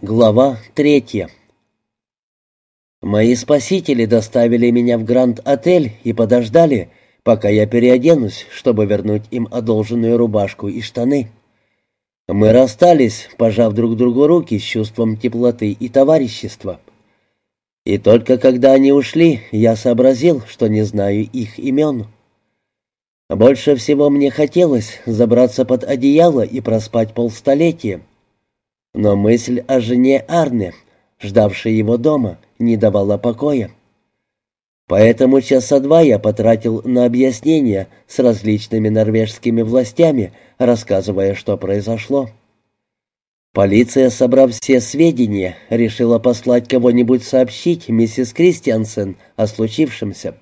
Глава третья Мои спасители доставили меня в Гранд-отель и подождали, пока я переоденусь, чтобы вернуть им одолженную рубашку и штаны. Мы расстались, пожав друг другу руки с чувством теплоты и товарищества. И только когда они ушли, я сообразил, что не знаю их имен. Больше всего мне хотелось забраться под одеяло и проспать полстолетия. Но мысль о жене Арне, ждавшей его дома, не давала покоя. Поэтому часа два я потратил на объяснения с различными норвежскими властями, рассказывая, что произошло. Полиция, собрав все сведения, решила послать кого-нибудь сообщить миссис Кристиансен о случившемся.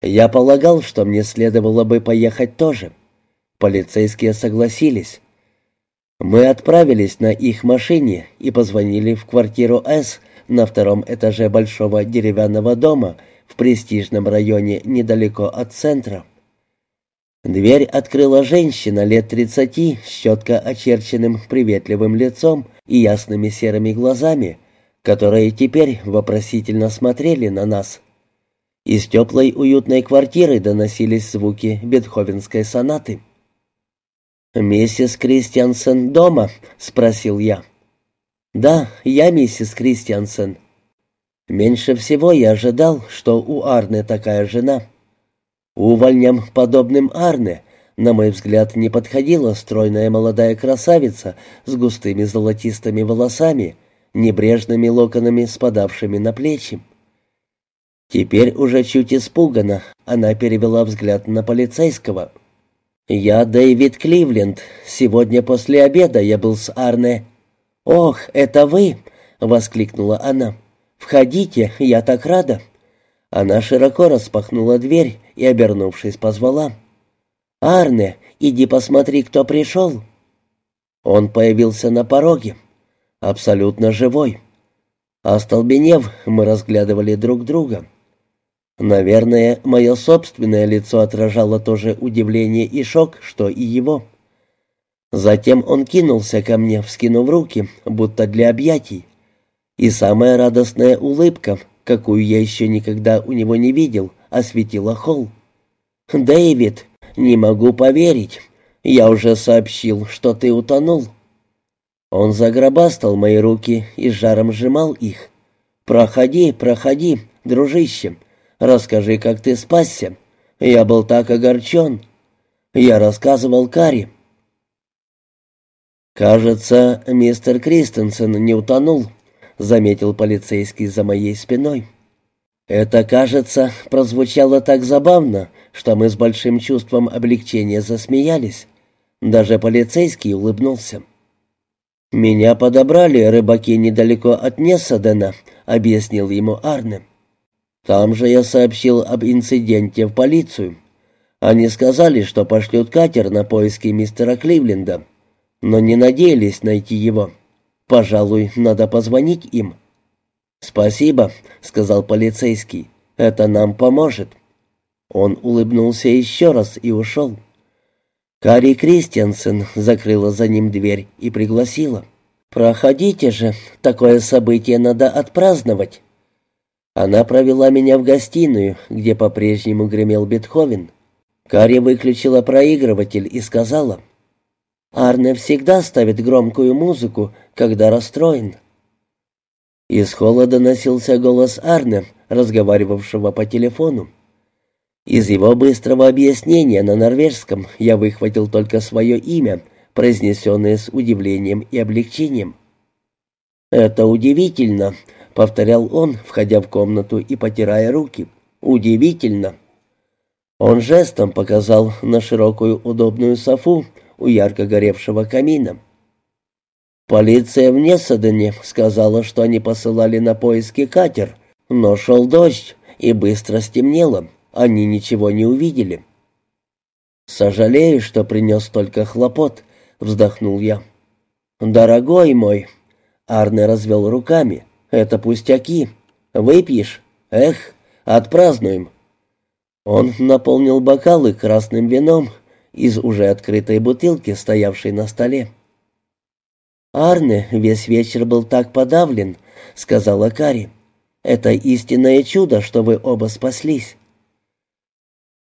Я полагал, что мне следовало бы поехать тоже. Полицейские согласились. Мы отправились на их машине и позвонили в квартиру С на втором этаже большого деревянного дома в престижном районе недалеко от центра. Дверь открыла женщина лет тридцати с четко очерченным приветливым лицом и ясными серыми глазами, которые теперь вопросительно смотрели на нас. Из теплой уютной квартиры доносились звуки бетховенской сонаты. «Миссис Кристиансен дома?» — спросил я. «Да, я миссис Кристиансен. Меньше всего я ожидал, что у Арны такая жена. Увольням, подобным Арне, на мой взгляд, не подходила стройная молодая красавица с густыми золотистыми волосами, небрежными локонами, спадавшими на плечи. Теперь уже чуть испуганно она перевела взгляд на полицейского — «Я Дэвид Кливленд. Сегодня после обеда я был с Арне». «Ох, это вы!» — воскликнула она. «Входите, я так рада». Она широко распахнула дверь и, обернувшись, позвала. «Арне, иди посмотри, кто пришел». Он появился на пороге, абсолютно живой. Остолбенев, мы разглядывали друг друга. Наверное, мое собственное лицо отражало то же удивление и шок, что и его. Затем он кинулся ко мне, вскинув руки, будто для объятий. И самая радостная улыбка, какую я еще никогда у него не видел, осветила холл. «Дэвид, не могу поверить. Я уже сообщил, что ты утонул». Он загробастал мои руки и жаром сжимал их. «Проходи, проходи, дружище. Расскажи, как ты спасся. Я был так огорчен. Я рассказывал Кари. «Кажется, мистер Кристенсен не утонул», — заметил полицейский за моей спиной. Это, кажется, прозвучало так забавно, что мы с большим чувством облегчения засмеялись. Даже полицейский улыбнулся. «Меня подобрали рыбаки недалеко от Несадена», — объяснил ему Арне. Там же я сообщил об инциденте в полицию. Они сказали, что пошлют катер на поиски мистера Кливленда, но не надеялись найти его. Пожалуй, надо позвонить им. «Спасибо», — сказал полицейский, — «это нам поможет». Он улыбнулся еще раз и ушел. Кари Кристиансен закрыла за ним дверь и пригласила. «Проходите же, такое событие надо отпраздновать». Она провела меня в гостиную, где по-прежнему гремел Бетховен. Карри выключила проигрыватель и сказала, «Арне всегда ставит громкую музыку, когда расстроен». Из холла доносился голос Арне, разговаривавшего по телефону. Из его быстрого объяснения на норвежском я выхватил только свое имя, произнесенное с удивлением и облегчением. «Это удивительно», — повторял он, входя в комнату и потирая руки. «Удивительно!» Он жестом показал на широкую удобную софу у ярко горевшего камина. «Полиция в Несадене сказала, что они посылали на поиски катер, но шел дождь, и быстро стемнело. Они ничего не увидели». «Сожалею, что принес столько хлопот», — вздохнул я. «Дорогой мой», — Арне развел руками, — это пустяки. Выпьешь? Эх, отпразднуем». Он наполнил бокалы красным вином из уже открытой бутылки, стоявшей на столе. «Арне весь вечер был так подавлен», — сказала Кари. «Это истинное чудо, что вы оба спаслись».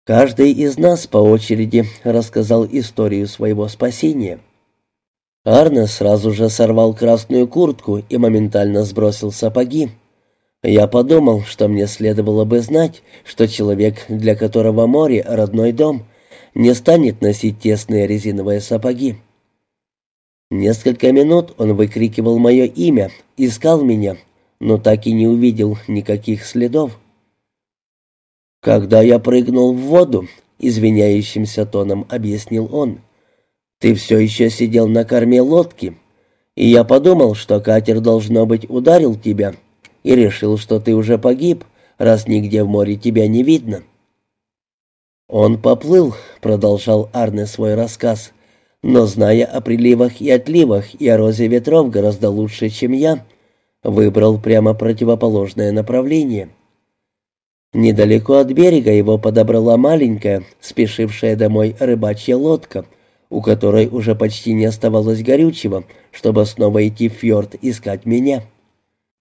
Каждый из нас по очереди рассказал историю своего спасения. Арне сразу же сорвал красную куртку и моментально сбросил сапоги. Я подумал, что мне следовало бы знать, что человек, для которого море — родной дом, не станет носить тесные резиновые сапоги. Несколько минут он выкрикивал мое имя, искал меня, но так и не увидел никаких следов. Когда я прыгнул в воду, извиняющимся тоном объяснил он, ты все еще сидел на корме лодки, и я подумал, что катер, должно быть, ударил тебя, и решил, что ты уже погиб, раз нигде в море тебя не видно. Он поплыл, продолжал Арне свой рассказ, но, зная о приливах и отливах и о розе ветров гораздо лучше, чем я, выбрал прямо противоположное направление. Недалеко от берега его подобрала маленькая, спешившая домой рыбачья лодка — у которой уже почти не оставалось горючего, чтобы снова идти в фьорд искать меня.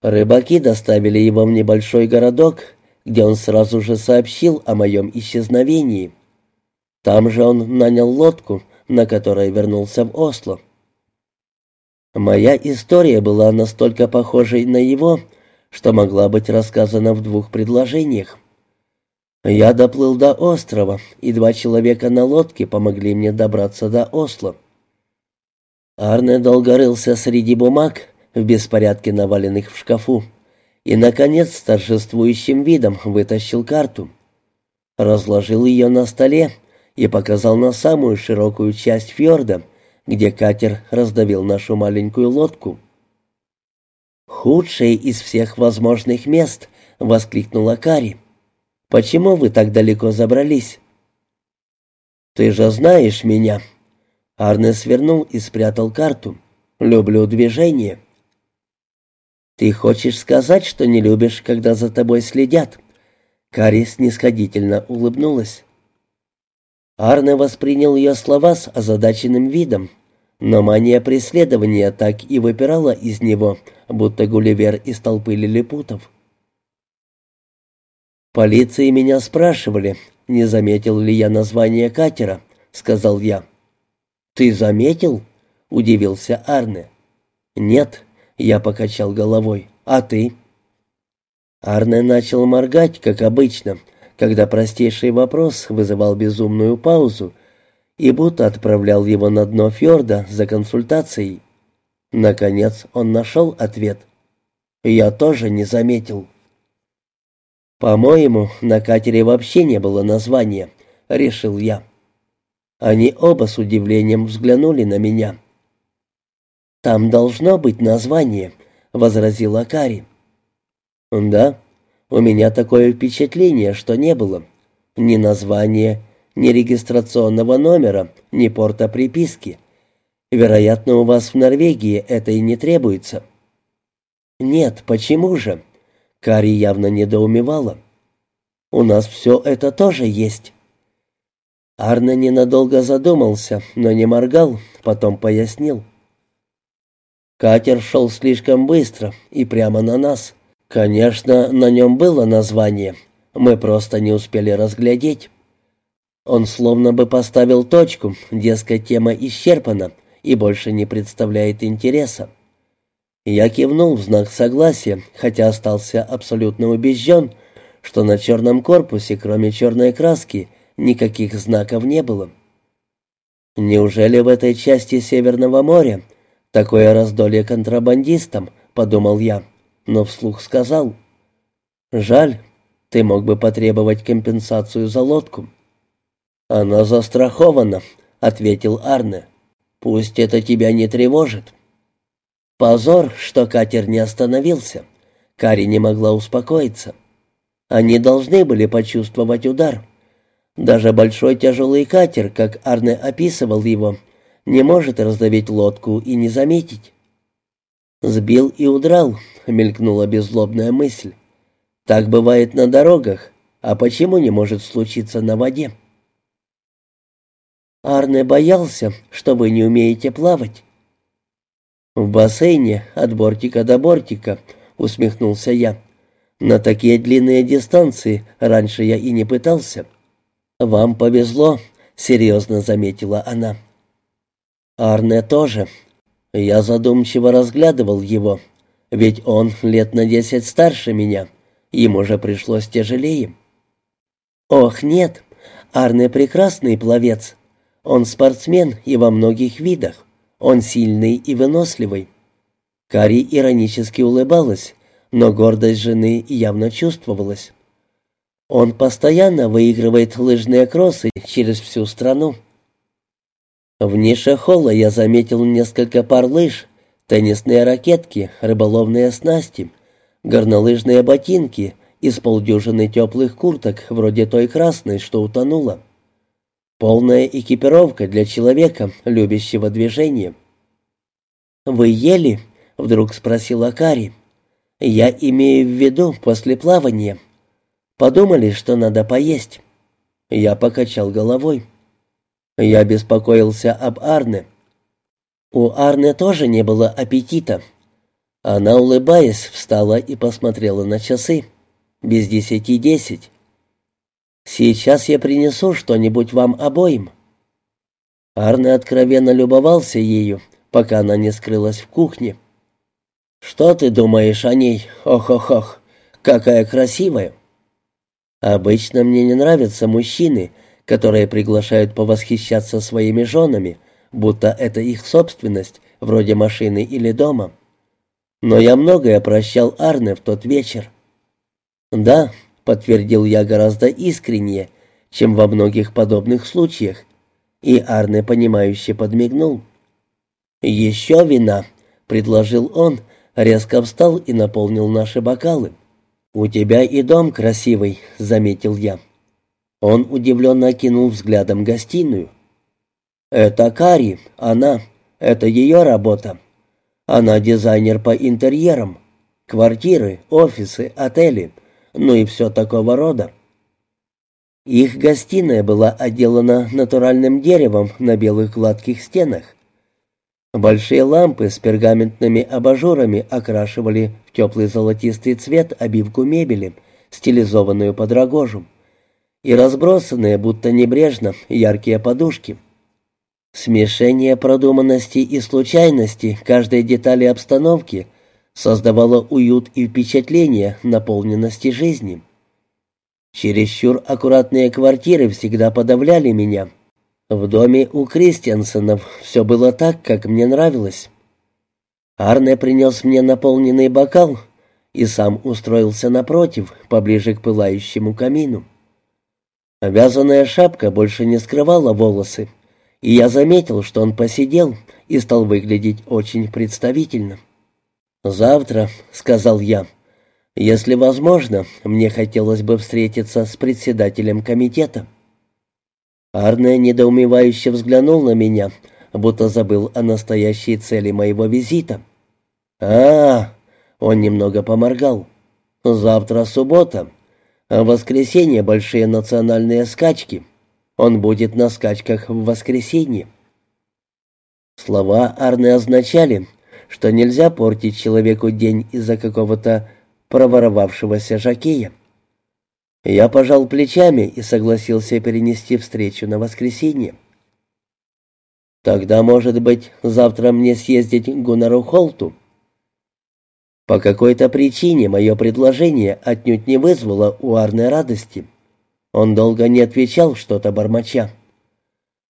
Рыбаки доставили его в небольшой городок, где он сразу же сообщил о моем исчезновении. Там же он нанял лодку, на которой вернулся в Осло. Моя история была настолько похожей на его, что могла быть рассказана в двух предложениях. Я доплыл до острова, и два человека на лодке помогли мне добраться до Осло. Арне долго рылся среди бумаг, в беспорядке наваленных в шкафу, и, наконец, с торжествующим видом вытащил карту. Разложил ее на столе и показал на самую широкую часть фьорда, где катер раздавил нашу маленькую лодку. «Худшее из всех возможных мест!» — воскликнула Кари. Почему вы так далеко забрались?» «Ты же знаешь меня». Арне свернул и спрятал карту. «Люблю движение». «Ты хочешь сказать, что не любишь, когда за тобой следят?» Кари снисходительно улыбнулась. Арне воспринял ее слова с озадаченным видом, но мания преследования так и выпирала из него, будто Гулливер из толпы лилипутов. «Полиции меня спрашивали, не заметил ли я название катера», — сказал я. «Ты заметил?» — удивился Арне. «Нет», — я покачал головой. «А ты?» Арне начал моргать, как обычно, когда простейший вопрос вызывал безумную паузу и будто отправлял его на дно фьорда за консультацией. Наконец он нашел ответ. «Я тоже не заметил». «По-моему, на катере вообще не было названия», — решил я. Они оба с удивлением взглянули на меня. «Там должно быть название», — возразила Кари. «Да, у меня такое впечатление, что не было. Ни названия, ни регистрационного номера, ни порта приписки. Вероятно, у вас в Норвегии это и не требуется». «Нет, почему же?» Кари явно недоумевала. «У нас все это тоже есть». Арне ненадолго задумался, но не моргал, потом пояснил. Катер шел слишком быстро и прямо на нас. Конечно, на нем было название, мы просто не успели разглядеть. Он словно бы поставил точку, дескать, тема исчерпана и больше не представляет интереса. Я кивнул в знак согласия, хотя остался абсолютно убежден, что на черном корпусе, кроме черной краски, никаких знаков не было. «Неужели в этой части Северного моря такое раздолье контрабандистам?» — подумал я, но вслух сказал. «Жаль, ты мог бы потребовать компенсацию за лодку». «Она застрахована», — ответил Арне. «Пусть это тебя не тревожит». Позор, что катер не остановился. Кари не могла успокоиться. Они должны были почувствовать удар. Даже большой тяжелый катер, как Арне описывал его, не может раздавить лодку и не заметить. «Сбил и удрал», — мелькнула беззлобная мысль. «Так бывает на дорогах, а почему не может случиться на воде?» Арне боялся, что вы не умеете плавать. «В бассейне от бортика до бортика», — усмехнулся я. «На такие длинные дистанции раньше я и не пытался». «Вам повезло», — серьезно заметила она. «Арне тоже». Я задумчиво разглядывал его, ведь он лет на десять старше меня, ему же пришлось тяжелее. «Ох, нет, Арне прекрасный пловец. Он спортсмен и во многих видах. Он сильный и выносливый». Кари иронически улыбалась, но гордость жены явно чувствовалась. Он постоянно выигрывает лыжные кроссы через всю страну. В нише холла я заметил несколько пар лыж, теннисные ракетки, рыболовные снасти, горнолыжные ботинки и с полдюжины теплых курток, вроде той красной, что утонула. Полная экипировка для человека, любящего движение. «Вы ели?» — вдруг спросила Кари. «Я имею в виду после плавания. Подумали, что надо поесть». Я покачал головой. Я беспокоился об Арне. У Арне тоже не было аппетита. Она, улыбаясь, встала и посмотрела на часы. Без десяти десять. «Сейчас я принесу что-нибудь вам обоим». Арне откровенно любовался ею, пока она не скрылась в кухне. «Что ты думаешь о ней? Ох-ох-ох! Какая красивая!» «Обычно мне не нравятся мужчины, которые приглашают повосхищаться своими женами, будто это их собственность, вроде машины или дома. Но я многое прощал Арне в тот вечер. «Да», — подтвердил я гораздо искреннее, чем во многих подобных случаях, и Арне, понимающе подмигнул. «Еще вина», — предложил он, резко встал и наполнил наши бокалы. «У тебя и дом красивый», — заметил я. Он удивленно окинул взглядом гостиную. «Это Кари, она. Это ее работа. Она дизайнер по интерьерам. Квартиры, офисы, отели, ну и все такого рода». Их гостиная была отделана натуральным деревом на белых гладких стенах. Большие лампы с пергаментными абажурами окрашивали в теплый золотистый цвет обивку мебели, стилизованную под рогожу и разбросанные, будто небрежно, яркие подушки. Смешение продуманности и случайности каждой детали обстановки создавало уют и впечатление наполненности жизни. Чересчур аккуратные квартиры всегда подавляли меня. В доме у Кристиансонов все было так, как мне нравилось. Арне принес мне наполненный бокал и сам устроился напротив, поближе к пылающему камину. Вязаная шапка больше не скрывала волосы, и я заметил, что он посидел и стал выглядеть очень представительно. «Завтра», — сказал я, — «если возможно, мне хотелось бы встретиться с председателем комитета». Арне недоумевающе взглянул на меня, будто забыл о настоящей цели моего визита. а, -а, -а он немного поморгал. «Завтра суббота, в воскресенье большие национальные скачки. Он будет на скачках в воскресенье. Слова Арны означали, что нельзя портить человеку день из-за какого-то проворовавшегося жакея. Я пожал плечами и согласился перенести встречу на воскресенье. Тогда, может быть, завтра мне съездить к Гуннару Холту? По какой-то причине мое предложение отнюдь не вызвало у Арны радости. Он долго не отвечал что-то бормоча.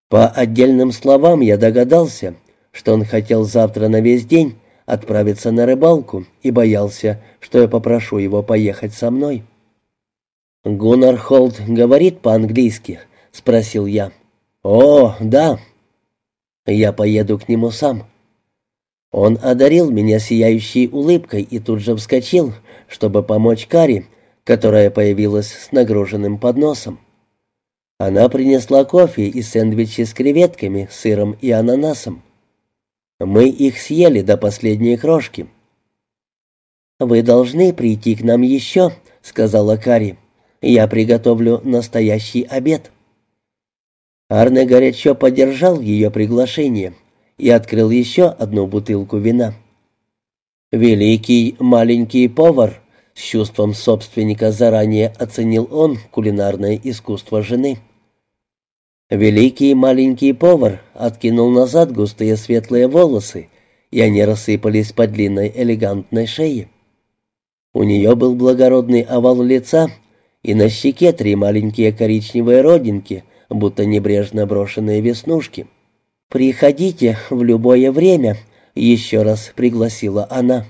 По отдельным словам я догадался, что он хотел завтра на весь день отправиться на рыбалку и боялся, что я попрошу его поехать со мной. «Гуннар Холт говорит по-английски?» — спросил я. «О, да». «Я поеду к нему сам». Он одарил меня сияющей улыбкой и тут же вскочил, чтобы помочь Кари, которая появилась с нагруженным подносом. Она принесла кофе и сэндвичи с креветками, сыром и ананасом. Мы их съели до последней крошки. «Вы должны прийти к нам еще», — сказала Кари. «Я приготовлю настоящий обед». Арне горячо поддержал ее приглашение — и открыл еще одну бутылку вина. «Великий маленький повар», — с чувством собственника заранее оценил он кулинарное искусство жены. Великий маленький повар откинул назад густые светлые волосы, и они рассыпались по длинной элегантной шее. У нее был благородный овал лица, и на щеке три маленькие коричневые родинки, будто небрежно брошенные веснушки. «Приходите в любое время», — еще раз пригласила она.